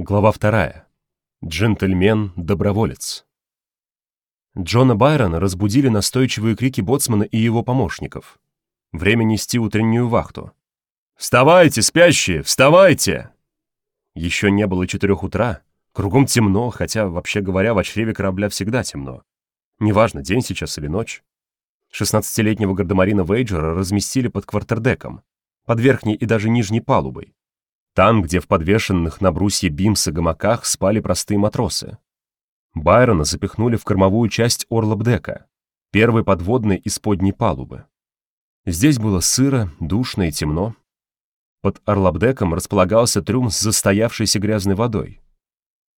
Глава вторая. Джентльмен-доброволец. Джона Байрона разбудили настойчивые крики боцмана и его помощников. Время нести утреннюю вахту. «Вставайте, спящие, вставайте!» Еще не было четырех утра, кругом темно, хотя, вообще говоря, в чреве корабля всегда темно. Неважно, день сейчас или ночь. Шестнадцатилетнего гардемарина Вейджера разместили под квартердеком, под верхней и даже нижней палубой, там, где в подвешенных на брусье бимса гамаках спали простые матросы. Байрона запихнули в кормовую часть орлобдека, первой подводной из подней палубы. Здесь было сыро, душно и темно. Под орлобдеком располагался трюм с застоявшейся грязной водой.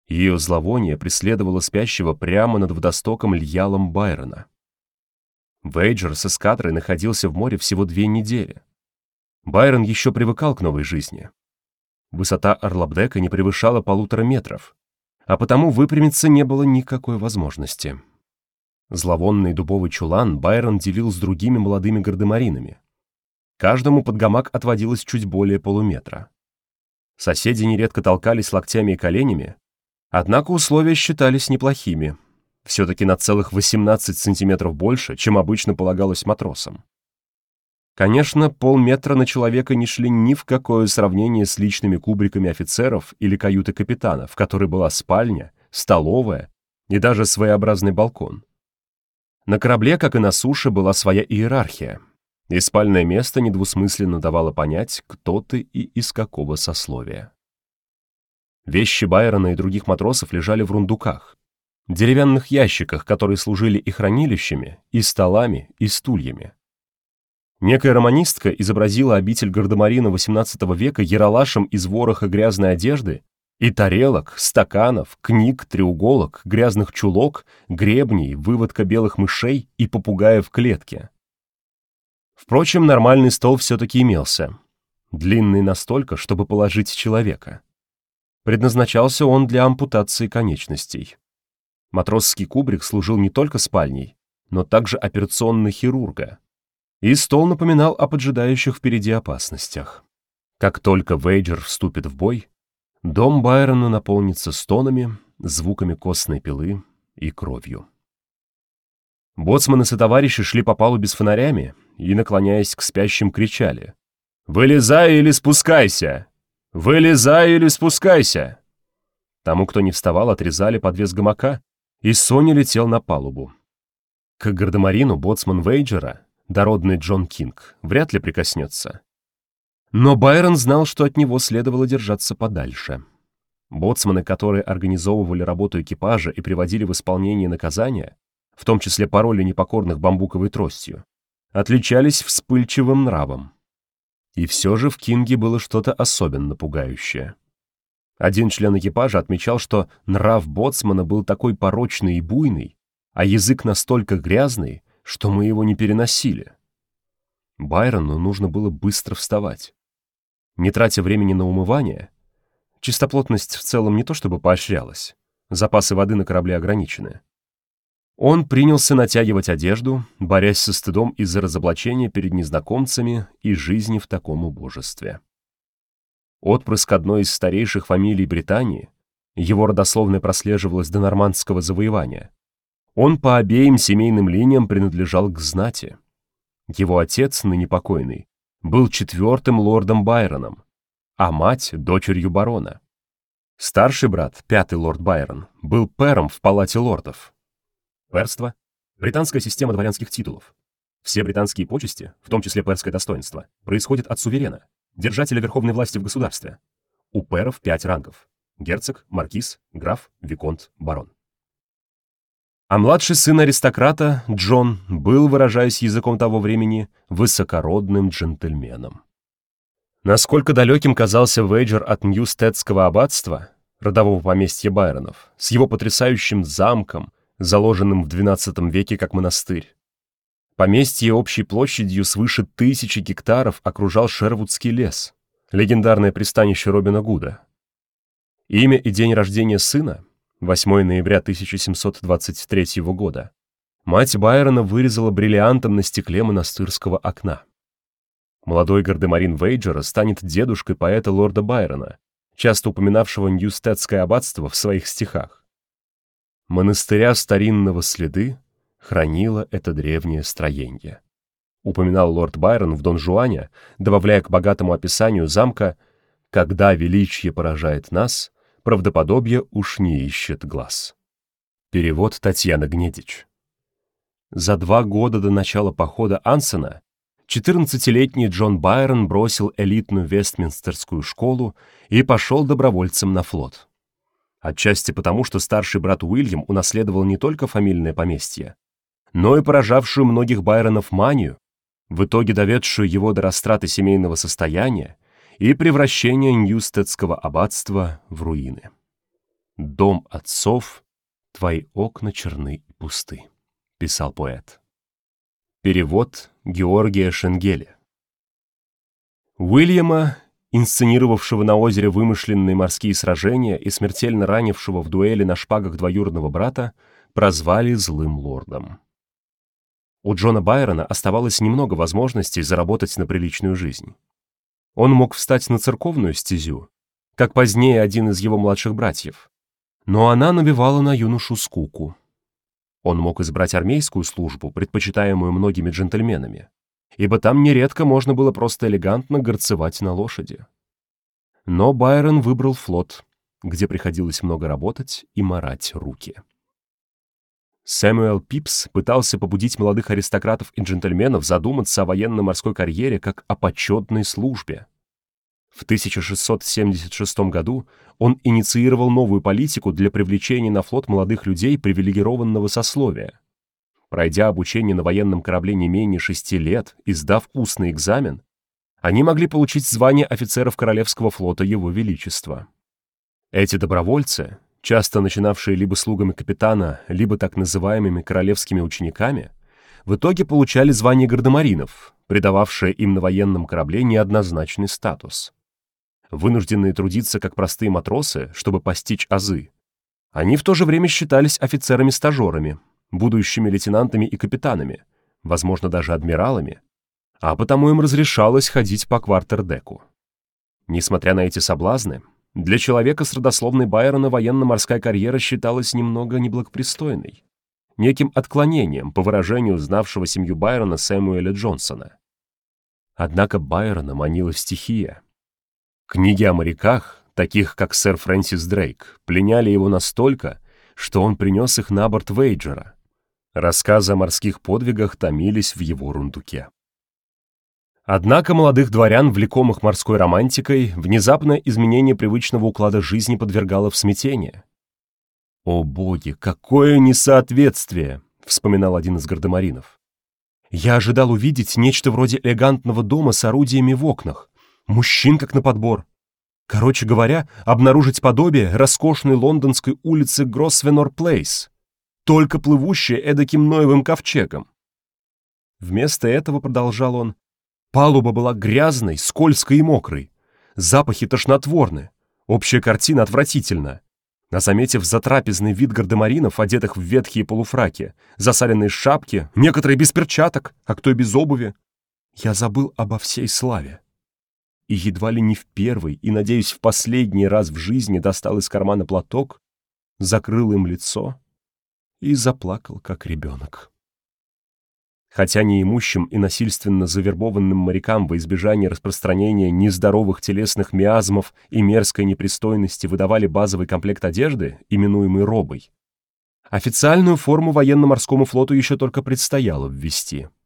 Ее зловоние преследовало спящего прямо над водостоком Льялом Байрона. Вейджер с эскадрой находился в море всего две недели. Байрон еще привыкал к новой жизни. Высота Орлабдека не превышала полутора метров, а потому выпрямиться не было никакой возможности. Зловонный дубовый чулан Байрон делил с другими молодыми гардемаринами. Каждому под гамак отводилось чуть более полуметра. Соседи нередко толкались локтями и коленями, однако условия считались неплохими, все-таки на целых 18 сантиметров больше, чем обычно полагалось матросам. Конечно, полметра на человека не шли ни в какое сравнение с личными кубриками офицеров или каюты капитана, в которой была спальня, столовая и даже своеобразный балкон. На корабле, как и на суше, была своя иерархия, и спальное место недвусмысленно давало понять, кто ты и из какого сословия. Вещи Байрона и других матросов лежали в рундуках, деревянных ящиках, которые служили и хранилищами, и столами, и стульями. Некая романистка изобразила обитель гардемарина XVIII века яролашем из вороха грязной одежды и тарелок, стаканов, книг, треуголок, грязных чулок, гребней, выводка белых мышей и попугаев в клетке. Впрочем, нормальный стол все-таки имелся. Длинный настолько, чтобы положить человека. Предназначался он для ампутации конечностей. Матросский кубрик служил не только спальней, но также операционной хирурга, и стол напоминал о поджидающих впереди опасностях. Как только Вейджер вступит в бой, дом Байрона наполнится стонами, звуками костной пилы и кровью. Боцманы и товарищи шли по палубе с фонарями и, наклоняясь к спящим, кричали «Вылезай или спускайся! Вылезай или спускайся!» Тому, кто не вставал, отрезали подвес гамака, и Соня летел на палубу. К гардемарину боцман Вейджера дородный Джон Кинг, вряд ли прикоснется. Но Байрон знал, что от него следовало держаться подальше. Боцманы, которые организовывали работу экипажа и приводили в исполнение наказания, в том числе пароли непокорных бамбуковой тростью, отличались вспыльчивым нравом. И все же в Кинге было что-то особенно пугающее. Один член экипажа отмечал, что нрав боцмана был такой порочный и буйный, а язык настолько грязный, что мы его не переносили. Байрону нужно было быстро вставать. Не тратя времени на умывание, чистоплотность в целом не то чтобы поощрялась, запасы воды на корабле ограничены. Он принялся натягивать одежду, борясь со стыдом из-за разоблачения перед незнакомцами и жизни в таком убожестве. Отпрыск одной из старейших фамилий Британии, его родословная прослеживалась до нормандского завоевания, он по обеим семейным линиям принадлежал к знати. Его отец, ныне покойный, был четвертым лордом Байроном, а мать — дочерью барона. Старший брат, пятый лорд Байрон, был пэром в палате лордов. Перство — британская система дворянских титулов. Все британские почести, в том числе перское достоинство, происходят от суверена, держателя верховной власти в государстве. У пэров пять рангов — герцог, маркиз, граф, виконт, барон. А младший сын аристократа, Джон, был, выражаясь языком того времени, высокородным джентльменом. Насколько далеким казался Вейджер от Ньюстедского аббатства, родового поместья Байронов, с его потрясающим замком, заложенным в XII веке как монастырь. Поместье общей площадью свыше тысячи гектаров окружал Шервудский лес, легендарное пристанище Робина Гуда. Имя и день рождения сына 8 ноября 1723 года, мать Байрона вырезала бриллиантом на стекле монастырского окна. Молодой гардемарин Вейджера станет дедушкой поэта лорда Байрона, часто упоминавшего Ньюстедское аббатство в своих стихах. Монастыря старинного следы хранило это древнее строение. Упоминал лорд Байрон в Дон Жуане, добавляя к богатому описанию замка «Когда величие поражает нас, правдоподобие уж не ищет глаз». Перевод Татьяна Гнедич. За два года до начала похода Ансена 14-летний Джон Байрон бросил элитную Вестминстерскую школу и пошел добровольцем на флот. Отчасти потому, что старший брат Уильям унаследовал не только фамильное поместье, но и поражавшую многих Байронов манию, в итоге доведшую его до растраты семейного состояния и превращения Ньюстедского аббатства в руины. «Дом отцов, твои окна черны и пусты», — писал поэт. Перевод Георгия Шенгеля. Уильяма, инсценировавшего на озере вымышленные морские сражения и смертельно ранившего в дуэли на шпагах двоюродного брата, прозвали злым лордом. У Джона Байрона оставалось немного возможностей заработать на приличную жизнь. Он мог встать на церковную стезю, как позднее один из его младших братьев, но она навевала на юношу скуку. Он мог избрать армейскую службу, предпочитаемую многими джентльменами, ибо там нередко можно было просто элегантно горцевать на лошади. Но Байрон выбрал флот, где приходилось много работать и марать руки. Сэмюэл Пипс пытался побудить молодых аристократов и джентльменов задуматься о военно-морской карьере как о почетной службе. В 1676 году он инициировал новую политику для привлечения на флот молодых людей привилегированного сословия. Пройдя обучение на военном корабле не менее шести лет и сдав устный экзамен, они могли получить звание офицеров Королевского флота Его Величества. Эти добровольцы, часто начинавшие либо слугами капитана, либо так называемыми королевскими учениками, в итоге получали звание гардемаринов, придававшее им на военном корабле неоднозначный статус вынужденные трудиться как простые матросы, чтобы постичь азы. Они в то же время считались офицерами-стажерами, будущими лейтенантами и капитанами, возможно, даже адмиралами, а потому им разрешалось ходить по квартердеку. Несмотря на эти соблазны, для человека с родословной Байрона военно-морская карьера считалась немного неблагопристойной, неким отклонением, по выражению знавшего семью Байрона Сэмуэля Джонсона. Однако Байрона манила стихия — Книги о моряках, таких как сэр Фрэнсис Дрейк, пленяли его настолько, что он принес их на борт Вейджера. Рассказы о морских подвигах томились в его рундуке. Однако молодых дворян, влекомых морской романтикой, внезапное изменение привычного уклада жизни подвергало в смятение. «О боги, какое несоответствие!» — вспоминал один из гардемаринов. «Я ожидал увидеть нечто вроде элегантного дома с орудиями в окнах, Мужчин как на подбор. Короче говоря, обнаружить подобие роскошной лондонской улицы Гросвенор Плейс, только плывущей эдаким Ноевым ковчегом. Вместо этого, продолжал он, палуба была грязной, скользкой и мокрой, запахи тошнотворны, общая картина отвратительна. А заметив затрапезный вид гардемаринов, одетых в ветхие полуфраки, засаленные шапки, некоторые без перчаток, а кто и без обуви, я забыл обо всей славе и едва ли не в первый и, надеюсь, в последний раз в жизни достал из кармана платок, закрыл им лицо и заплакал, как ребенок. Хотя неимущим и насильственно завербованным морякам во избежание распространения нездоровых телесных миазмов и мерзкой непристойности выдавали базовый комплект одежды, именуемый робой, официальную форму военно-морскому флоту еще только предстояло ввести —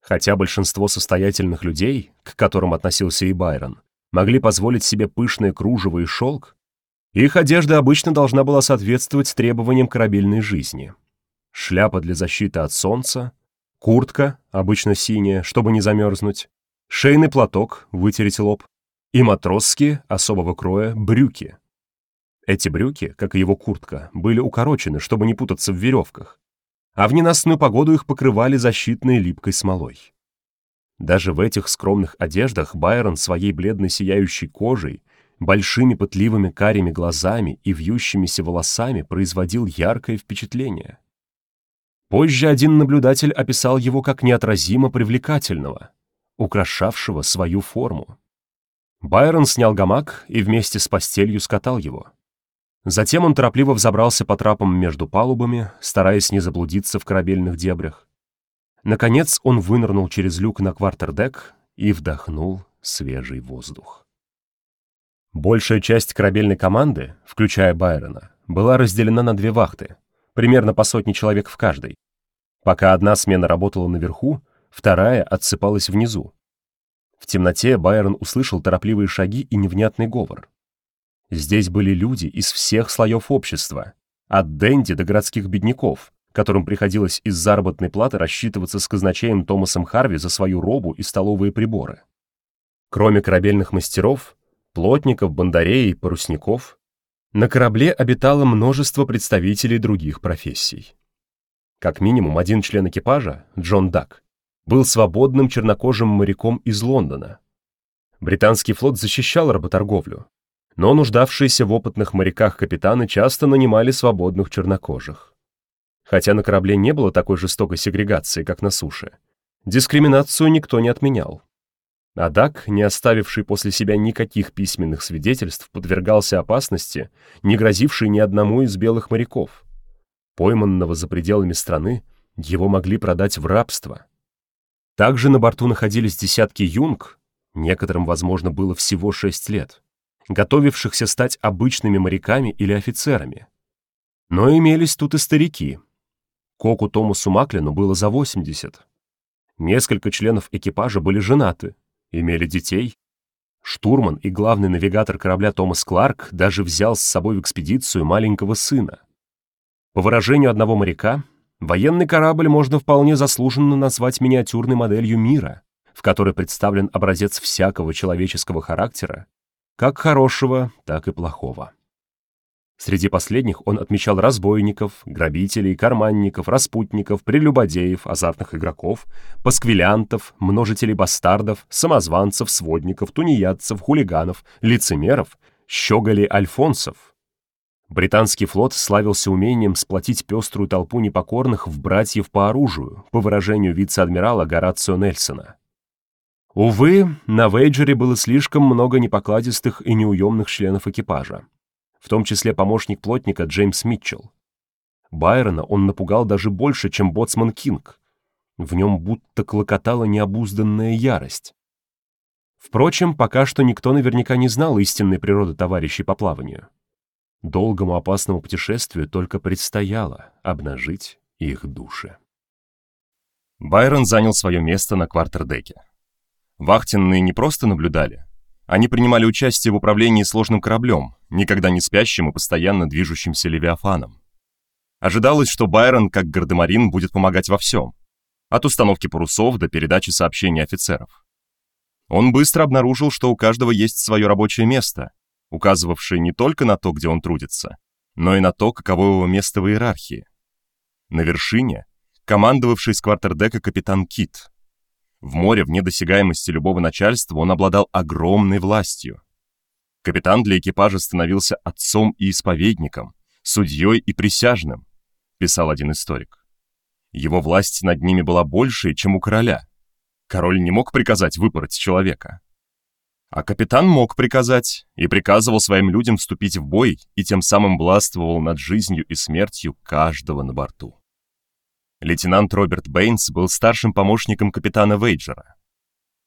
Хотя большинство состоятельных людей, к которым относился и Байрон, могли позволить себе пышное кружево и шелк, их одежда обычно должна была соответствовать требованиям корабельной жизни. Шляпа для защиты от солнца, куртка, обычно синяя, чтобы не замерзнуть, шейный платок, вытереть лоб, и матросские, особого кроя, брюки. Эти брюки, как и его куртка, были укорочены, чтобы не путаться в веревках, а в ненастную погоду их покрывали защитной липкой смолой. Даже в этих скромных одеждах Байрон своей бледной сияющей кожей, большими пытливыми карими глазами и вьющимися волосами производил яркое впечатление. Позже один наблюдатель описал его как неотразимо привлекательного, украшавшего свою форму. Байрон снял гамак и вместе с постелью скатал его. Затем он торопливо взобрался по трапам между палубами, стараясь не заблудиться в корабельных дебрях. Наконец он вынырнул через люк на квартердек и вдохнул свежий воздух. Большая часть корабельной команды, включая Байрона, была разделена на две вахты, примерно по сотне человек в каждой. Пока одна смена работала наверху, вторая отсыпалась внизу. В темноте Байрон услышал торопливые шаги и невнятный говор. Здесь были люди из всех слоев общества, от денди до городских бедняков, которым приходилось из заработной платы рассчитываться с казначеем Томасом Харви за свою робу и столовые приборы. Кроме корабельных мастеров, плотников, бандарей и парусников, на корабле обитало множество представителей других профессий. Как минимум один член экипажа, Джон Дак, был свободным чернокожим моряком из Лондона. Британский флот защищал работорговлю, но нуждавшиеся в опытных моряках капитаны часто нанимали свободных чернокожих. Хотя на корабле не было такой жестокой сегрегации, как на суше, дискриминацию никто не отменял. А Дак, не оставивший после себя никаких письменных свидетельств, подвергался опасности, не грозившей ни одному из белых моряков. Пойманного за пределами страны, его могли продать в рабство. Также на борту находились десятки юнг, некоторым, возможно, было всего шесть лет, готовившихся стать обычными моряками или офицерами. Но имелись тут и старики. Коку Томасу Маклину было за 80. Несколько членов экипажа были женаты, имели детей. Штурман и главный навигатор корабля Томас Кларк даже взял с собой в экспедицию маленького сына. По выражению одного моряка, военный корабль можно вполне заслуженно назвать миниатюрной моделью мира, в которой представлен образец всякого человеческого характера, как хорошего, так и плохого. Среди последних он отмечал разбойников, грабителей, карманников, распутников, прелюбодеев, азартных игроков, пасквилянтов, множителей бастардов, самозванцев, сводников, тунеядцев, хулиганов, лицемеров, щеголей альфонсов. Британский флот славился умением сплотить пеструю толпу непокорных в братьев по оружию, по выражению вице-адмирала Горацио Нельсона. Увы, на Вейджере было слишком много непокладистых и неуемных членов экипажа в том числе помощник плотника Джеймс Митчелл. Байрона он напугал даже больше, чем боцман Кинг. В нем будто клокотала необузданная ярость. Впрочем, пока что никто наверняка не знал истинной природы товарищей по плаванию. Долгому опасному путешествию только предстояло обнажить их души. Байрон занял свое место на квартердеке. Вахтенные не просто наблюдали, они принимали участие в управлении сложным кораблем, никогда не спящим и постоянно движущимся Левиафаном. Ожидалось, что Байрон, как гардемарин, будет помогать во всем. От установки парусов до передачи сообщений офицеров. Он быстро обнаружил, что у каждого есть свое рабочее место, указывавшее не только на то, где он трудится, но и на то, каково его место в иерархии. На вершине — командовавший с квартердека капитан Кит, в море, вне досягаемости любого начальства, он обладал огромной властью. Капитан для экипажа становился отцом и исповедником, судьей и присяжным, писал один историк. Его власть над ними была больше, чем у короля. Король не мог приказать выпороть человека. А капитан мог приказать и приказывал своим людям вступить в бой и тем самым властвовал над жизнью и смертью каждого на борту. Лейтенант Роберт Бэйнс был старшим помощником капитана Вейджера.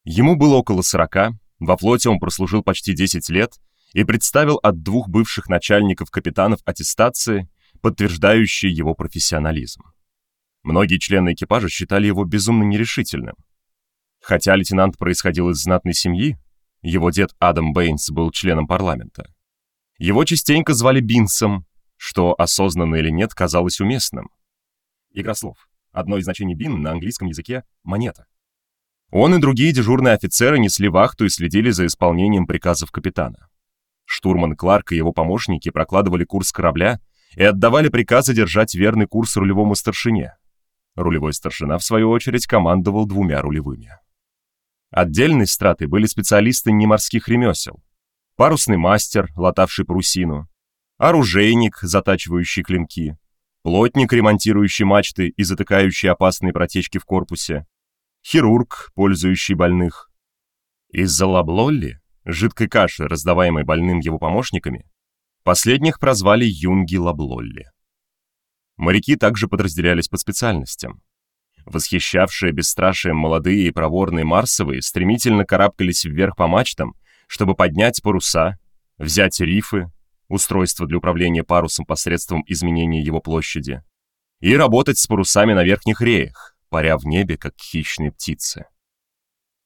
Ему было около 40, во флоте он прослужил почти 10 лет и представил от двух бывших начальников капитанов аттестации, подтверждающие его профессионализм. Многие члены экипажа считали его безумно нерешительным. Хотя лейтенант происходил из знатной семьи, его дед Адам Бэйнс был членом парламента. Его частенько звали Бинсом, что, осознанно или нет, казалось уместным. Игра слов. Одно из значений бин на английском языке — монета. Он и другие дежурные офицеры несли вахту и следили за исполнением приказов капитана. Штурман Кларк и его помощники прокладывали курс корабля и отдавали приказы держать верный курс рулевому старшине. Рулевой старшина, в свою очередь, командовал двумя рулевыми. Отдельной стратой были специалисты неморских ремесел. Парусный мастер, латавший парусину, оружейник, затачивающий клинки, плотник, ремонтирующий мачты и затыкающий опасные протечки в корпусе, хирург, пользующий больных. Из-за Лаблолли, жидкой каши, раздаваемой больным его помощниками, последних прозвали юнги Лаблолли. Моряки также подразделялись по специальностям. Восхищавшие бесстрашием молодые и проворные марсовые стремительно карабкались вверх по мачтам, чтобы поднять паруса, взять рифы, устройство для управления парусом посредством изменения его площади, и работать с парусами на верхних реях, паря в небе, как хищные птицы.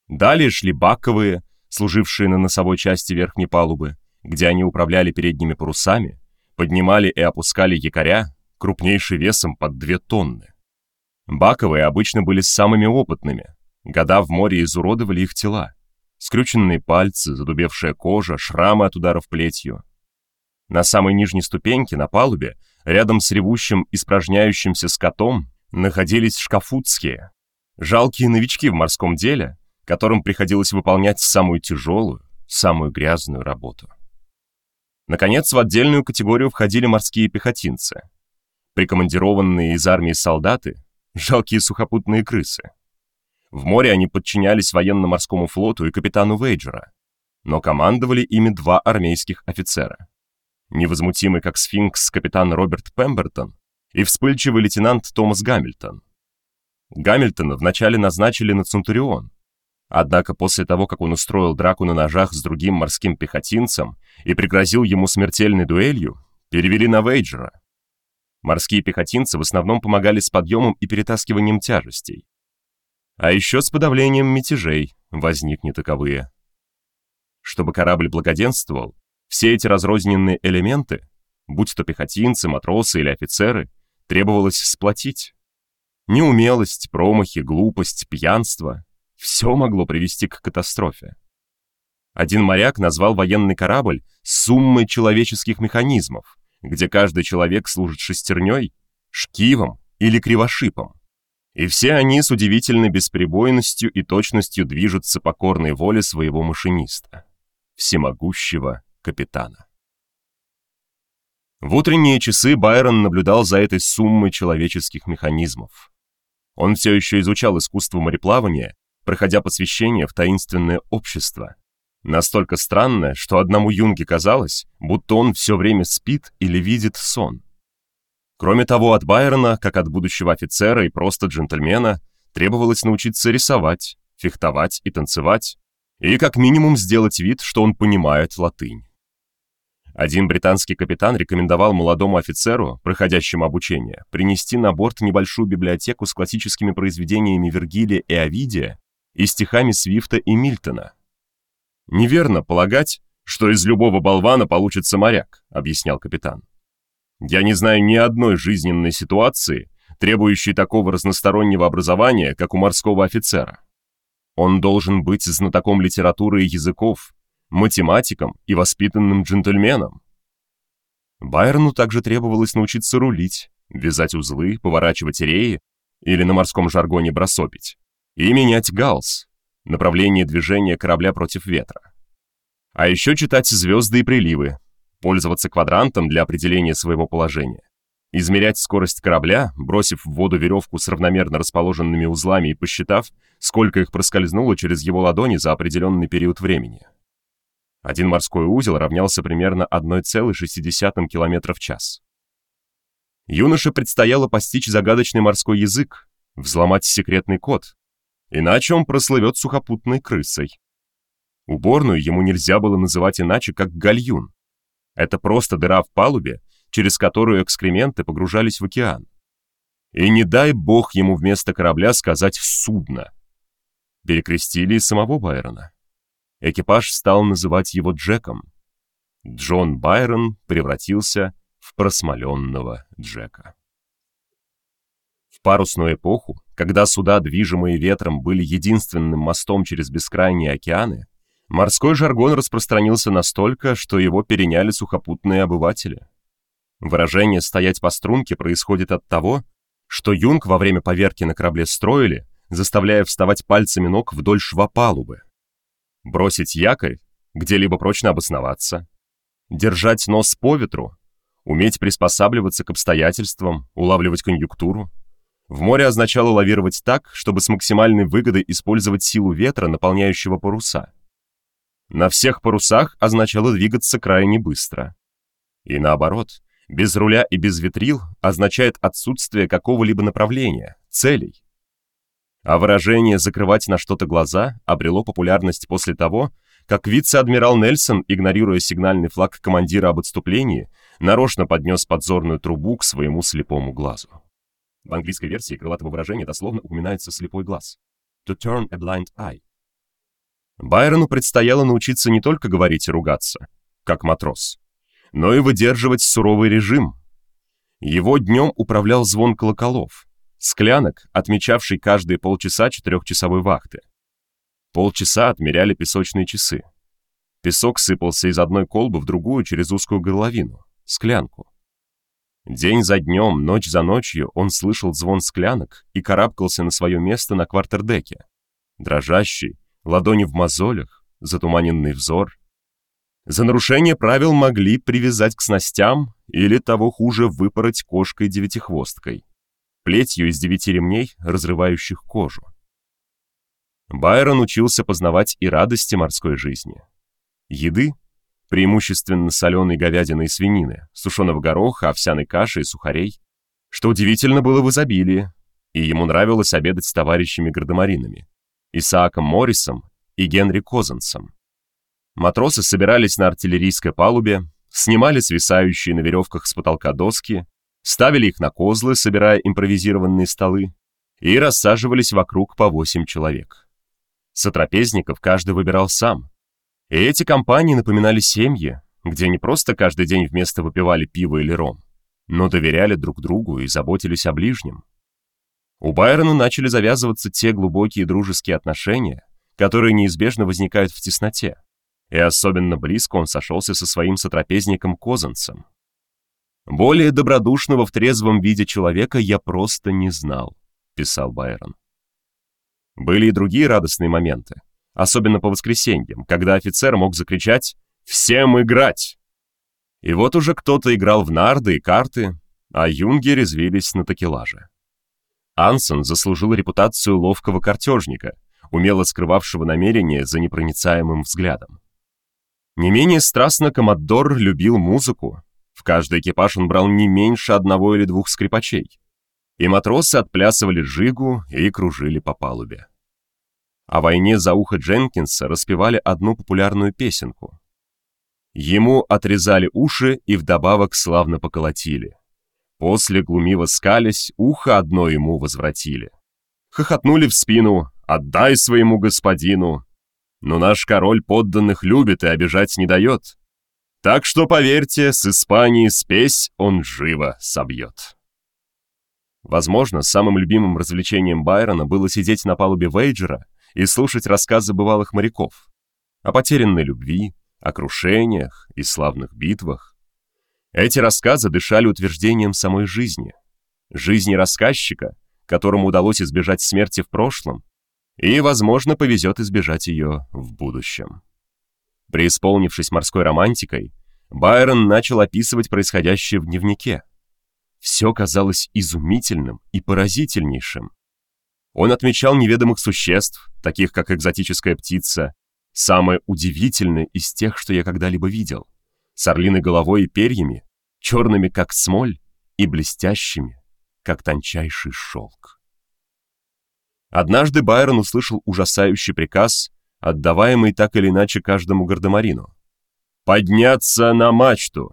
Далее шли баковые, служившие на носовой части верхней палубы, где они управляли передними парусами, поднимали и опускали якоря, крупнейший весом под две тонны. Баковые обычно были самыми опытными. Года в море изуродовали их тела. Скрюченные пальцы, задубевшая кожа, шрамы от ударов плетью. На самой нижней ступеньке, на палубе, рядом с ревущим, испражняющимся скотом, находились шкафутские. Жалкие новички в морском деле, которым приходилось выполнять самую тяжелую, самую грязную работу. Наконец, в отдельную категорию входили морские пехотинцы. Прикомандированные из армии солдаты, жалкие сухопутные крысы. В море они подчинялись военно-морскому флоту и капитану Вейджера, но командовали ими два армейских офицера. Невозмутимый как сфинкс капитан Роберт Пембертон и вспыльчивый лейтенант Томас Гамильтон. Гамильтона вначале назначили на Центурион, однако после того, как он устроил драку на ножах с другим морским пехотинцем и пригрозил ему смертельной дуэлью, перевели на Вейджера. Морские пехотинцы в основном помогали с подъемом и перетаскиванием тяжестей. А еще с подавлением мятежей, возникнет таковые. Чтобы корабль благоденствовал, все эти разрозненные элементы, будь то пехотинцы, матросы или офицеры, требовалось сплотить. Неумелость, промахи, глупость, пьянство — все могло привести к катастрофе. Один моряк назвал военный корабль суммой человеческих механизмов, где каждый человек служит шестерней, шкивом или кривошипом. И все они с удивительной бесперебойностью и точностью движутся покорной воле своего машиниста, всемогущего капитана. В утренние часы Байрон наблюдал за этой суммой человеческих механизмов. Он все еще изучал искусство мореплавания, проходя посвящение в таинственное общество. Настолько странное, что одному Юнге казалось, будто он все время спит или видит сон. Кроме того, от Байрона, как от будущего офицера и просто джентльмена, требовалось научиться рисовать, фехтовать и танцевать, и как минимум сделать вид, что он понимает латынь. Один британский капитан рекомендовал молодому офицеру, проходящему обучение, принести на борт небольшую библиотеку с классическими произведениями Вергилия и Овидия и стихами Свифта и Мильтона. «Неверно полагать, что из любого болвана получится моряк», — объяснял капитан. Я не знаю ни одной жизненной ситуации, требующей такого разностороннего образования, как у морского офицера. Он должен быть знатоком литературы и языков, математиком и воспитанным джентльменом. Байрону также требовалось научиться рулить, вязать узлы, поворачивать реи или на морском жаргоне бросопить, и менять галс, направление движения корабля против ветра. А еще читать звезды и приливы, пользоваться квадрантом для определения своего положения, измерять скорость корабля, бросив в воду веревку с равномерно расположенными узлами и посчитав, сколько их проскользнуло через его ладони за определенный период времени. Один морской узел равнялся примерно 1,6 км в час. Юноше предстояло постичь загадочный морской язык, взломать секретный код, иначе он прослывет сухопутной крысой. Уборную ему нельзя было называть иначе, как гальюн. Это просто дыра в палубе, через которую экскременты погружались в океан. И не дай бог ему вместо корабля сказать «судно». Перекрестили и самого Байрона. Экипаж стал называть его Джеком. Джон Байрон превратился в просмоленного Джека. В парусную эпоху, когда суда, движимые ветром, были единственным мостом через бескрайние океаны, Морской жаргон распространился настолько, что его переняли сухопутные обыватели. Выражение «стоять по струнке» происходит от того, что юнг во время поверки на корабле строили, заставляя вставать пальцами ног вдоль шва палубы. Бросить якорь, где-либо прочно обосноваться. Держать нос по ветру, уметь приспосабливаться к обстоятельствам, улавливать конъюнктуру. В море означало лавировать так, чтобы с максимальной выгодой использовать силу ветра, наполняющего паруса. На всех парусах означало двигаться крайне быстро. И наоборот, без руля и без ветрил означает отсутствие какого-либо направления, целей. А выражение «закрывать на что-то глаза» обрело популярность после того, как вице-адмирал Нельсон, игнорируя сигнальный флаг командира об отступлении, нарочно поднес подзорную трубу к своему слепому глазу. В английской версии крылатого выражения дословно упоминается «слепой глаз» — «to turn a blind eye». Байрону предстояло научиться не только говорить и ругаться, как матрос, но и выдерживать суровый режим. Его днем управлял звон колоколов, склянок, отмечавший каждые полчаса четырехчасовой вахты. Полчаса отмеряли песочные часы. Песок сыпался из одной колбы в другую через узкую горловину, склянку. День за днем, ночь за ночью он слышал звон склянок и карабкался на свое место на квартердеке. Дрожащий, ладони в мозолях, затуманенный взор. За нарушение правил могли привязать к снастям или, того хуже, выпороть кошкой-девятихвосткой, плетью из девяти ремней, разрывающих кожу. Байрон учился познавать и радости морской жизни. Еды, преимущественно соленой говядины и свинины, сушеного гороха, овсяной каши и сухарей, что удивительно было в изобилии, и ему нравилось обедать с товарищами-гардемаринами, Исааком Моррисом и Генри Козенсом. Матросы собирались на артиллерийской палубе, снимали свисающие на веревках с потолка доски, ставили их на козлы, собирая импровизированные столы, и рассаживались вокруг по восемь человек. Сотрапезников каждый выбирал сам, и эти компании напоминали семьи, где не просто каждый день вместо выпивали пиво или ром, но доверяли друг другу и заботились о ближнем. У Байрона начали завязываться те глубокие дружеские отношения, которые неизбежно возникают в тесноте, и особенно близко он сошелся со своим сотрапезником Козанцем. «Более добродушного в трезвом виде человека я просто не знал», — писал Байрон. Были и другие радостные моменты особенно по воскресеньям, когда офицер мог закричать «Всем играть!». И вот уже кто-то играл в нарды и карты, а юнги резвились на такелаже. Ансен заслужил репутацию ловкого картежника, умело скрывавшего намерения за непроницаемым взглядом. Не менее страстно Комоддор любил музыку. В каждый экипаж он брал не меньше одного или двух скрипачей. И матросы отплясывали жигу и кружили по палубе. О войне за ухо Дженкинса распевали одну популярную песенку. Ему отрезали уши и вдобавок славно поколотили. После глумиво скались, ухо одно ему возвратили. Хохотнули в спину «Отдай своему господину!» Но наш король подданных любит и обижать не дает. Так что, поверьте, с Испании спесь он живо собьет. Возможно, самым любимым развлечением Байрона было сидеть на палубе Вейджера и слушать рассказы бывалых моряков о потерянной любви, о крушениях и славных битвах. Эти рассказы дышали утверждением самой жизни, жизни рассказчика, которому удалось избежать смерти в прошлом, и, возможно, повезет избежать ее в будущем. Преисполнившись морской романтикой, Байрон начал описывать происходящее в дневнике. Все казалось изумительным и поразительнейшим. Он отмечал неведомых существ, таких как экзотическая птица, самое удивительное из тех, что я когда-либо видел, с орлиной головой и перьями, черными, как смоль, и блестящими, как тончайший шелк. Однажды Байрон услышал ужасающий приказ, отдаваемый так или иначе каждому гардемарину. «Подняться на мачту!»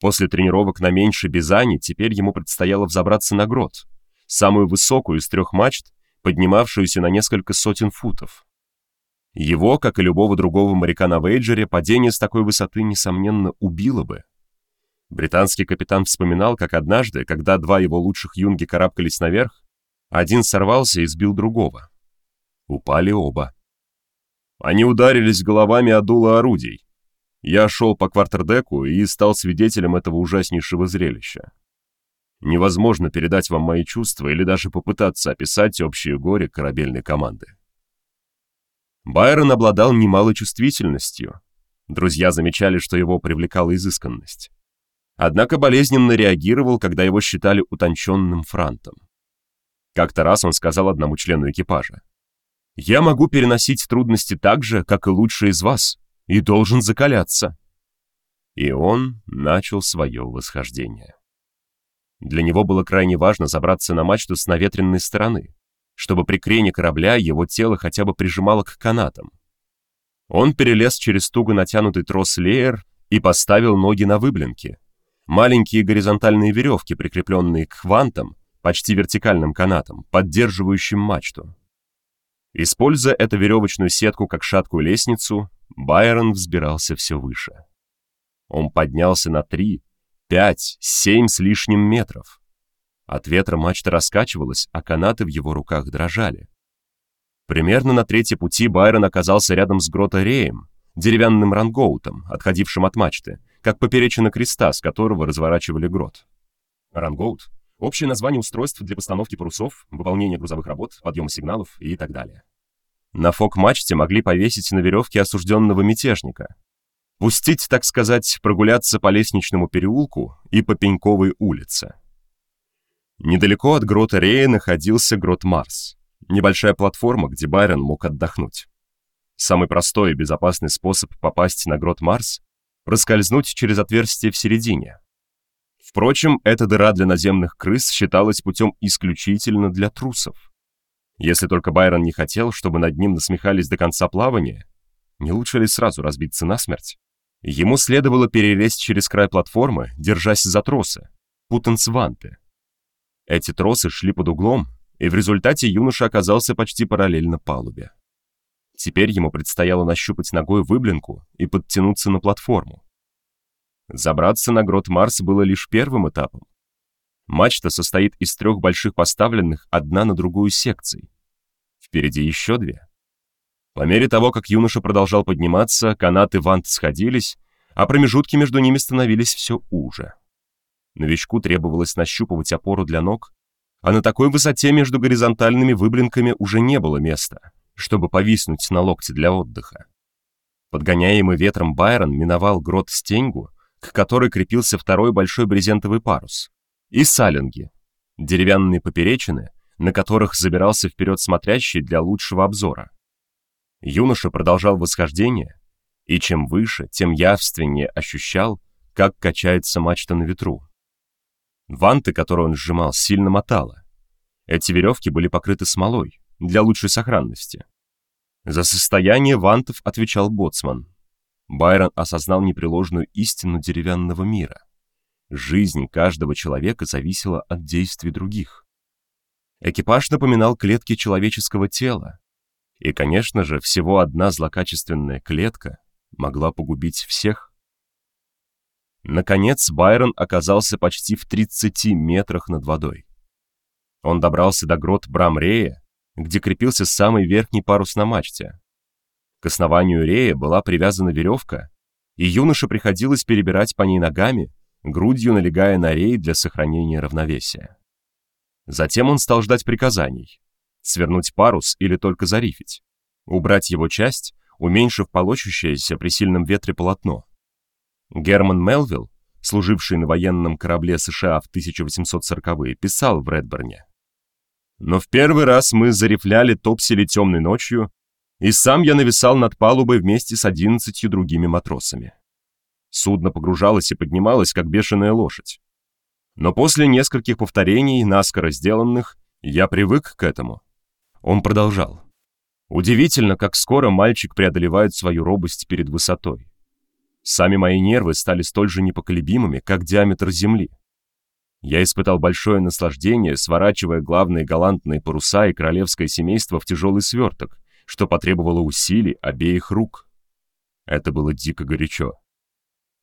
После тренировок на меньшей Бизани теперь ему предстояло взобраться на грот, самую высокую из трех мачт, поднимавшуюся на несколько сотен футов. Его, как и любого другого моряка на Вейджере, падение с такой высоты, несомненно, убило бы. Британский капитан вспоминал, как однажды, когда два его лучших юнги карабкались наверх, один сорвался и сбил другого. Упали оба. Они ударились головами о дуло орудий. Я шел по квартердеку и стал свидетелем этого ужаснейшего зрелища. Невозможно передать вам мои чувства или даже попытаться описать общее горе корабельной команды. Байрон обладал немалой чувствительностью. Друзья замечали, что его привлекала изысканность. Однако болезненно реагировал, когда его считали утонченным франтом. Как-то раз он сказал одному члену экипажа. Я могу переносить трудности так же, как и лучшие из вас, и должен закаляться». И он начал свое восхождение. Для него было крайне важно забраться на мачту с наветренной стороны, чтобы при крене корабля его тело хотя бы прижимало к канатам. Он перелез через туго натянутый трос леер и поставил ноги на выблинки. Маленькие горизонтальные веревки, прикрепленные к хвантам, почти вертикальным канатам, поддерживающим мачту. Используя эту веревочную сетку как шаткую лестницу, Байрон взбирался все выше. Он поднялся на три, пять, семь с лишним метров. От ветра мачта раскачивалась, а канаты в его руках дрожали. Примерно на третьей пути Байрон оказался рядом с Грота-Реем, деревянным рангоутом, отходившим от мачты, как поперечина креста, с которого разворачивали грот. Рангоут — общее название устройств для постановки парусов, выполнения грузовых работ, подъема сигналов и так далее. На фок-мачте могли повесить на веревке осужденного мятежника. Пустить, так сказать, прогуляться по лестничному переулку и по Пеньковой улице. Недалеко от грота Рея находился грот Марс, небольшая платформа, где Байрон мог отдохнуть. Самый простой и безопасный способ попасть на грот Марс — проскользнуть через отверстие в середине. Впрочем, эта дыра для наземных крыс считалась путем исключительно для трусов. Если только Байрон не хотел, чтобы над ним насмехались до конца плавания, не лучше ли сразу разбиться насмерть? Ему следовало перелезть через край платформы, держась за тросы, путенцванты. Эти тросы шли под углом, и в результате юноша оказался почти параллельно палубе. Теперь ему предстояло нащупать ногой выблинку и подтянуться на платформу. Забраться на грот Марс было лишь первым этапом. Мачта состоит из трех больших поставленных одна на другую секций. Впереди еще две. По мере того, как юноша продолжал подниматься, канаты вант сходились, а промежутки между ними становились все уже. Новичку требовалось нащупывать опору для ног, а на такой высоте между горизонтальными выблинками уже не было места, чтобы повиснуть на локте для отдыха. Подгоняемый ветром Байрон миновал грот Стеньгу, к которой крепился второй большой брезентовый парус, и салинги, деревянные поперечины, на которых забирался вперед смотрящий для лучшего обзора. Юноша продолжал восхождение, и чем выше, тем явственнее ощущал, как качается мачта на ветру. Ванты, которые он сжимал, сильно мотало. Эти веревки были покрыты смолой для лучшей сохранности. За состояние вантов отвечал боцман. Байрон осознал непреложную истину деревянного мира. Жизнь каждого человека зависела от действий других. Экипаж напоминал клетки человеческого тела. И, конечно же, всего одна злокачественная клетка могла погубить всех. Наконец Байрон оказался почти в 30 метрах над водой. Он добрался до грот Брамрея, где крепился самый верхний парус на мачте. К основанию рея была привязана веревка, и юноше приходилось перебирать по ней ногами, грудью налегая на рей для сохранения равновесия. Затем он стал ждать приказаний. Свернуть парус или только зарифить. Убрать его часть, уменьшив полощущееся при сильном ветре полотно. Герман Мелвилл, служивший на военном корабле США в 1840-е, писал в Редберне. «Но в первый раз мы зарифляли топсели темной ночью, и сам я нависал над палубой вместе с одиннадцатью другими матросами. Судно погружалось и поднималось, как бешеная лошадь. Но после нескольких повторений, наскоро сделанных, я привык к этому. Он продолжал. Удивительно, как скоро мальчик преодолевает свою робость перед высотой. Сами мои нервы стали столь же непоколебимыми, как диаметр Земли. Я испытал большое наслаждение, сворачивая главные галантные паруса и королевское семейство в тяжелый сверток, что потребовало усилий обеих рук. Это было дико горячо.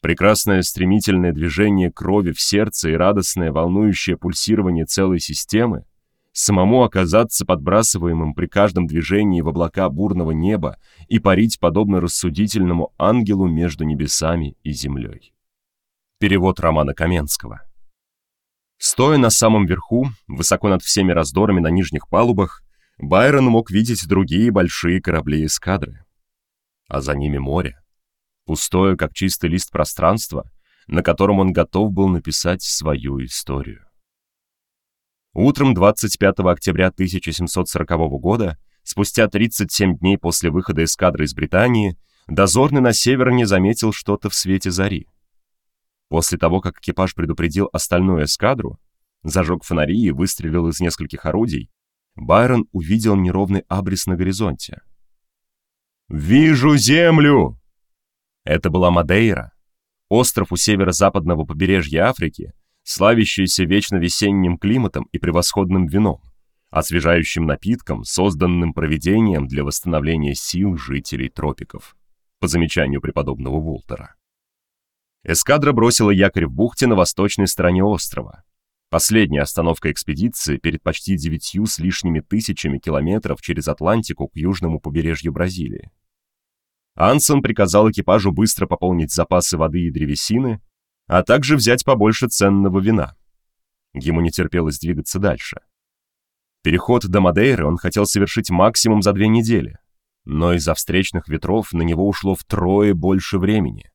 Прекрасное стремительное движение крови в сердце и радостное волнующее пульсирование целой системы самому оказаться подбрасываемым при каждом движении в облака бурного неба и парить подобно рассудительному ангелу между небесами и землей. Перевод Романа Каменского. Стоя на самом верху, высоко над всеми раздорами на нижних палубах, Байрон мог видеть другие большие корабли эскадры. А за ними море. Пустое, как чистый лист пространства, на котором он готов был написать свою историю. Утром 25 октября 1740 года спустя 37 дней после выхода эскадры из Британии, дозорный на север не заметил что-то в свете зари. После того, как экипаж предупредил остальную эскадру, зажег фонари и выстрелил из нескольких орудий, Байрон увидел неровный абрис на горизонте. «Вижу землю!» Это была Мадейра, остров у северо-западного побережья Африки, славящийся вечно весенним климатом и превосходным вином, освежающим напитком, созданным проведением для восстановления сил жителей тропиков, по замечанию преподобного Волтера. Эскадра бросила якорь в бухте на восточной стороне острова. Последняя остановка экспедиции перед почти девятью с лишними тысячами километров через Атлантику к южному побережью Бразилии. Ансон приказал экипажу быстро пополнить запасы воды и древесины, а также взять побольше ценного вина. Ему не терпелось двигаться дальше. Переход до Мадейры он хотел совершить максимум за две недели, но из-за встречных ветров на него ушло втрое больше времени.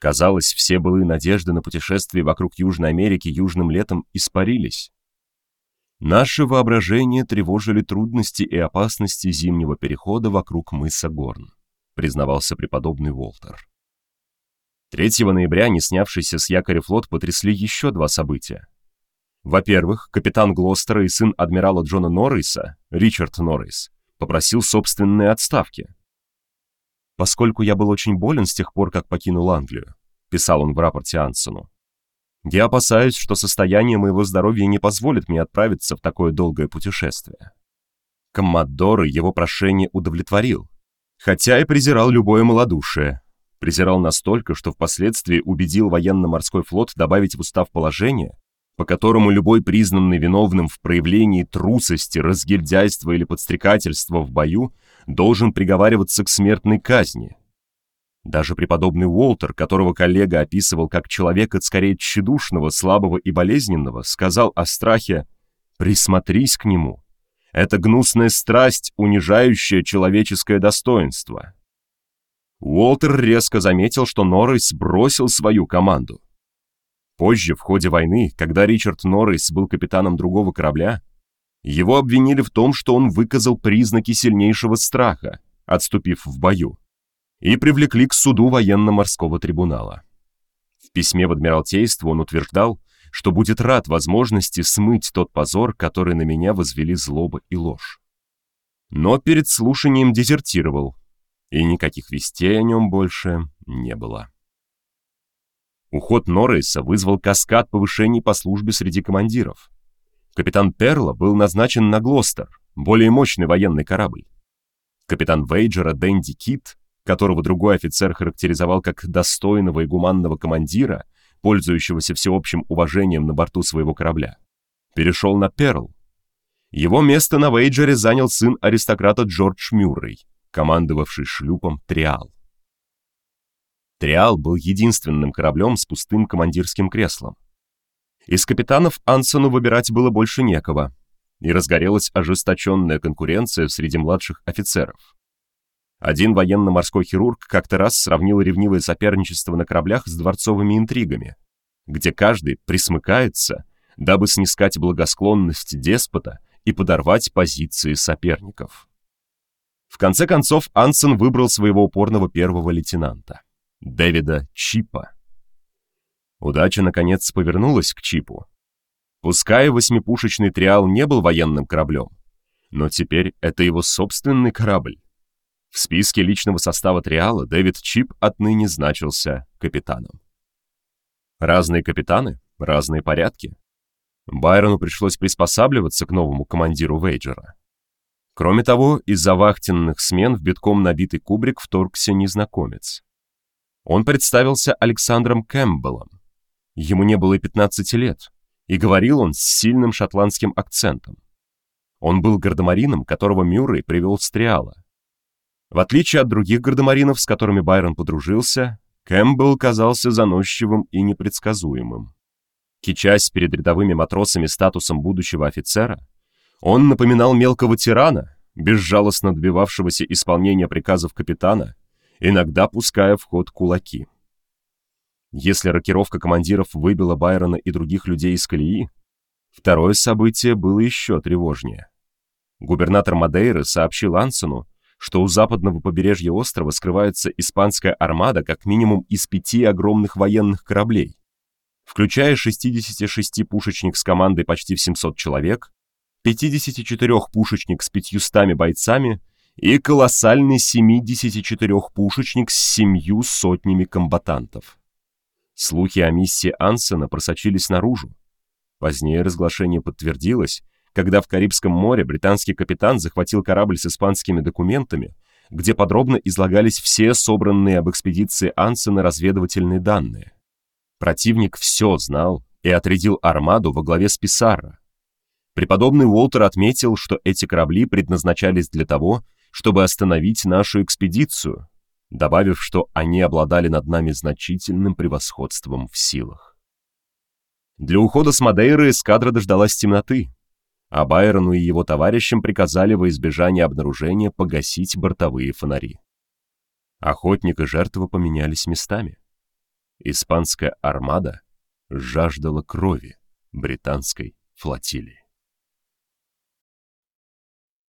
Казалось, все былые надежды на путешествие вокруг Южной Америки южным летом испарились. Наше воображение тревожили трудности и опасности зимнего перехода вокруг мыса Горн признавался преподобный Волтер. 3 ноября не снявшийся с якоря флот потрясли еще два события. Во-первых, капитан Глостера и сын адмирала Джона Норриса, Ричард Норрис, попросил собственной отставки. «Поскольку я был очень болен с тех пор, как покинул Англию», писал он в рапорте Ансону, «я опасаюсь, что состояние моего здоровья не позволит мне отправиться в такое долгое путешествие». Коммодор его прошение удовлетворил, хотя и презирал любое малодушие. Презирал настолько, что впоследствии убедил военно-морской флот добавить в устав положение, по которому любой признанный виновным в проявлении трусости, разгильдяйства или подстрекательства в бою должен приговариваться к смертной казни. Даже преподобный Уолтер, которого коллега описывал как человека скорее тщедушного, слабого и болезненного, сказал о страхе «присмотрись к нему, это гнусная страсть, унижающая человеческое достоинство. Уолтер резко заметил, что Норрис бросил свою команду. Позже, в ходе войны, когда Ричард Норрис был капитаном другого корабля, его обвинили в том, что он выказал признаки сильнейшего страха, отступив в бою, и привлекли к суду военно-морского трибунала. В письме в Адмиралтейство он утверждал, что будет рад возможности смыть тот позор, который на меня возвели злоба и ложь. Но перед слушанием дезертировал, и никаких вестей о нем больше не было. Уход Норриса вызвал каскад повышений по службе среди командиров. Капитан Перла был назначен на Глостер, более мощный военный корабль. Капитан Вейджера Дэнди Кит, которого другой офицер характеризовал как достойного и гуманного командира, пользующегося всеобщим уважением на борту своего корабля, перешел на Перл. Его место на Вейджере занял сын аристократа Джордж Мюррей, командовавший шлюпом Триал. Триал был единственным кораблем с пустым командирским креслом. Из капитанов Ансону выбирать было больше некого, и разгорелась ожесточенная конкуренция среди младших офицеров. Один военно-морской хирург как-то раз сравнил ревнивое соперничество на кораблях с дворцовыми интригами, где каждый присмыкается, дабы снискать благосклонность деспота и подорвать позиции соперников. В конце концов Ансен выбрал своего упорного первого лейтенанта, Дэвида Чипа. Удача, наконец, повернулась к Чипу. Пускай восьмипушечный триал не был военным кораблем, но теперь это его собственный корабль, в списке личного состава Триала Дэвид Чип отныне значился капитаном. Разные капитаны, разные порядки. Байрону пришлось приспосабливаться к новому командиру Вейджера. Кроме того, из-за вахтенных смен в битком набитый кубрик вторгся незнакомец. Он представился Александром Кэмпбеллом. Ему не было и 15 лет, и говорил он с сильным шотландским акцентом. Он был гардемарином, которого Мюррей привел с Триала. В отличие от других гардемаринов, с которыми Байрон подружился, Кэмпбелл казался заносчивым и непредсказуемым. Кичась перед рядовыми матросами статусом будущего офицера, он напоминал мелкого тирана, безжалостно добивавшегося исполнения приказов капитана, иногда пуская в ход кулаки. Если рокировка командиров выбила Байрона и других людей из колеи, второе событие было еще тревожнее. Губернатор Мадейры сообщил Ансону, что у западного побережья острова скрывается испанская армада как минимум из пяти огромных военных кораблей, включая 66-пушечник с командой почти в 700 человек, 54-пушечник с 500 бойцами и колоссальный 74-пушечник с семью сотнями комбатантов. Слухи о миссии Ансена просочились наружу. Позднее разглашение подтвердилось, когда в Карибском море британский капитан захватил корабль с испанскими документами, где подробно излагались все собранные об экспедиции Ансена разведывательные данные. Противник все знал и отрядил армаду во главе с Писарро. Преподобный Уолтер отметил, что эти корабли предназначались для того, чтобы остановить нашу экспедицию, добавив, что они обладали над нами значительным превосходством в силах. Для ухода с Мадейры эскадра дождалась темноты, а Байрону и его товарищам приказали во избежание обнаружения погасить бортовые фонари. Охотник и жертва поменялись местами. Испанская армада жаждала крови британской флотилии.